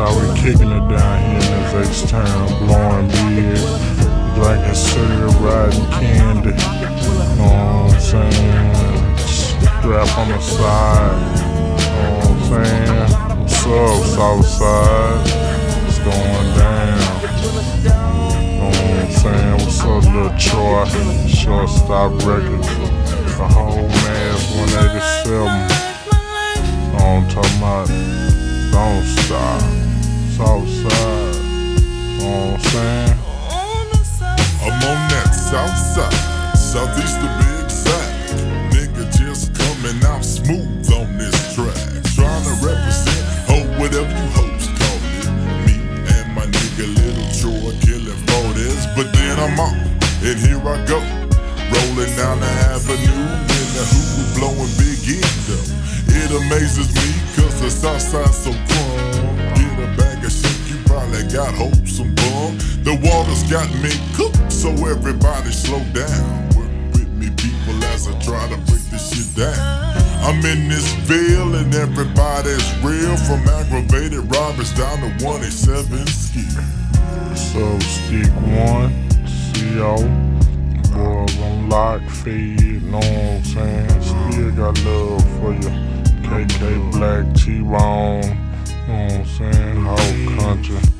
how we kicking it down here in this H-Town, blowing beer, drinking syrup, riding candy. Know what I'm saying? Strap on the side. Know what I'm saying? What's up, Southside? What's going down? Know what I'm saying? What's up, little Troy? Shortstop records. The whole man's 187. Know what I'm talking about? Don't stop. Southside. Know what I'm saying? I'm on that south side, southeast to be exact. Nigga just coming out smooth on this track. Trying to represent, ho, whatever you hoes call it. Me and my nigga Little Troy killing 40s. But then I'm off, and here I go. Rolling down the avenue in the hoop, blowing big endo. It amazes me, cause the south side's so chrome. Probably got wholesome bum. The water's got me cooked, so everybody slow down. Work with me, people, as I try to break this shit down. I'm in this ville and everybody's real. From aggravated robbers down to 187 ski. Up, Stick One? CO. Boys on lock, feed, know what I'm saying? Still got love for you. KK Black, T-Bone, know what I'm saying? Whole country.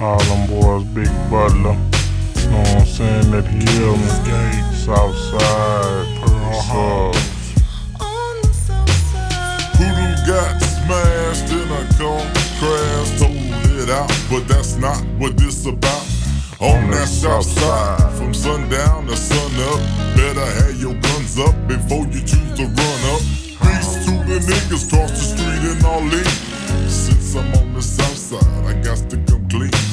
All them boys, Big Butler, know what I'm saying? That hill, Gate, Southside, Pearl. Hoodoo got smashed in a car crash, told it out, but that's not what this about. On that south side, from sundown to sun up, better have your guns up before you choose to run up. Peace to the niggas cross the street and all in. Since I'm on the south side, I got to come clean.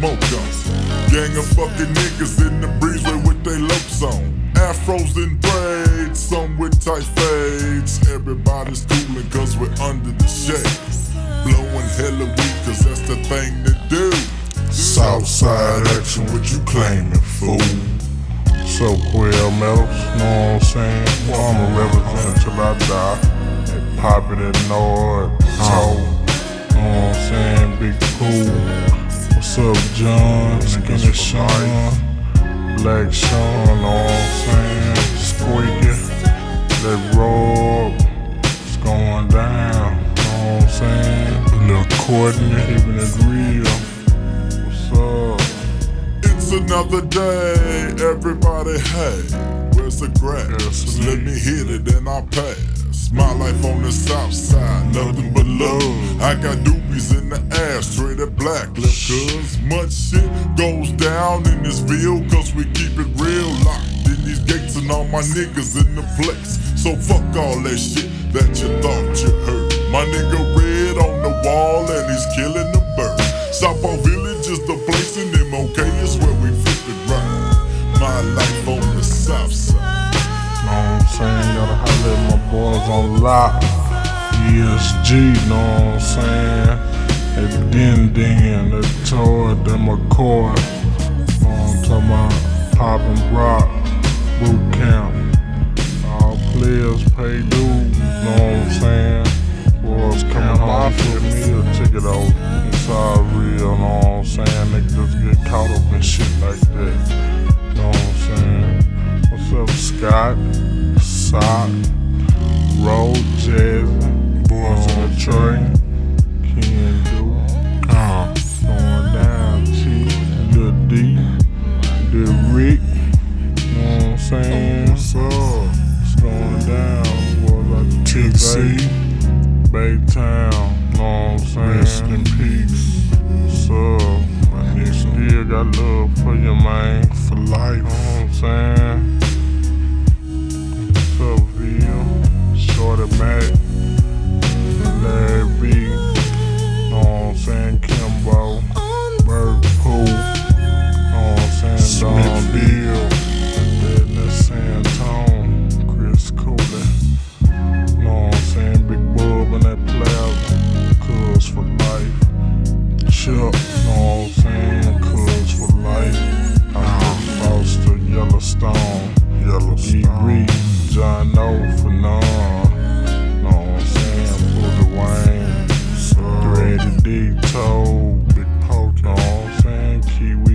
Smoke on. Gang of fucking niggas in the breezeway with they lopes on. Afros and braids, some with tight fades. Everybody's coolin' cause we're under the shade. Blowing hella weed cause that's the thing to do. Southside action, what you claimin', fool? So Quail Metals, know what I'm saying? Well, I'ma represent till I die. That pop it at Nord, talk, know what I'm saying? Big Pool. What's up, John? Skinny Sean, Black Sean, know what I'm saying? Squeaky, let roll. What's going down? Know what I'm saying? Little Courtney, keeping it real. What's up? It's another day, everybody, hey, where's the grass? Yes, Let me hit it and I'll pass. My life on the south side, nothing but love. I got doobies in the ass, traded black left cuz much shit goes down in this field cause we keep it real locked in these gates and all my niggas in the flex. So fuck all that shit that you thought you heard. My nigga red on the wall and he's killing the bird. Southpaw Village is the place and MOK is where we flip it right. My life Holler my boys on lock. ESG, know what I'm saying? That Din Din, that Toy, that McCoy. Know what I'm talking about? Poppin' Rock, Boot Camp. All players pay dues, know what I'm saying? Boys coming home for me a ticket out. It's all real, know what I'm saying? Niggas just get caught up in shit like that. Know what I'm saying? What's up, Scott? Sock, Roll, Jasmine, Boys on the Train, Ken Do, uh, going down, T, Lil D, Lil Rick, know what I'm saying? What's up? It's going down, boys like TC, Baytown, know what I'm saying? Rest in peace. What's up? My nigga still got love for you, man, for life, know old big poacher, and Kiwi.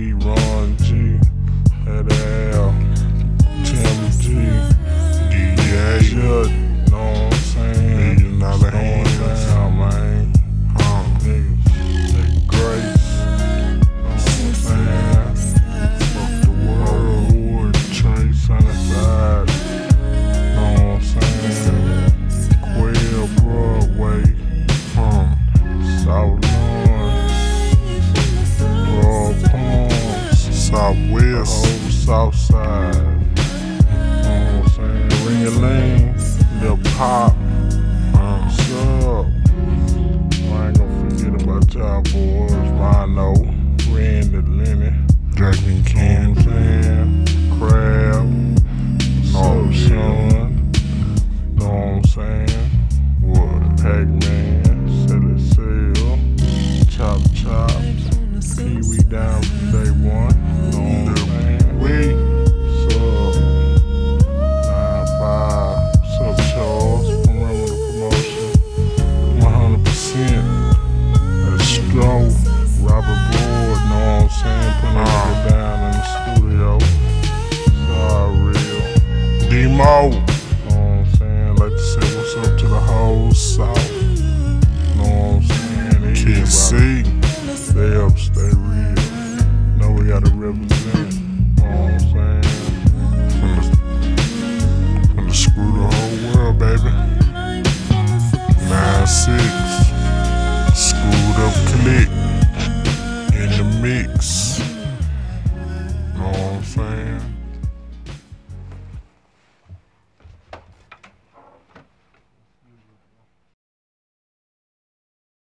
Gotta represent.